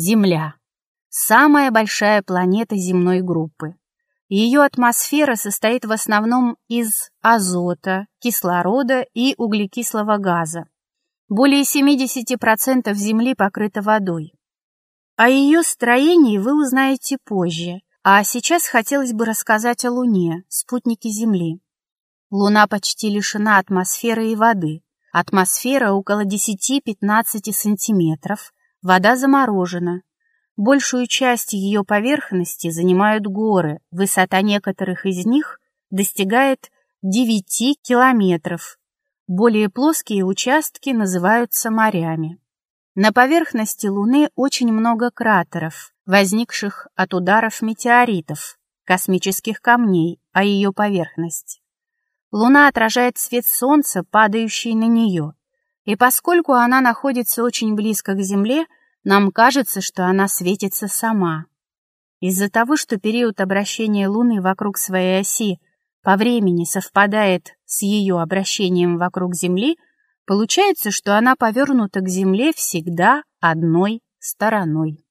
Земля. Самая большая планета земной группы. Ее атмосфера состоит в основном из азота, кислорода и углекислого газа. Более 70% Земли покрыто водой. О ее строении вы узнаете позже, а сейчас хотелось бы рассказать о Луне, спутнике Земли. Луна почти лишена атмосферы и воды. Атмосфера около 10-15 сантиметров, вода заморожена. Большую часть ее поверхности занимают горы, высота некоторых из них достигает 9 километров. Более плоские участки называются морями. На поверхности Луны очень много кратеров, возникших от ударов метеоритов, космических камней, о ее поверхность. Луна отражает свет Солнца, падающий на нее, и поскольку она находится очень близко к Земле, нам кажется, что она светится сама. Из-за того, что период обращения Луны вокруг своей оси по времени совпадает с ее обращением вокруг Земли, получается, что она повернута к Земле всегда одной стороной.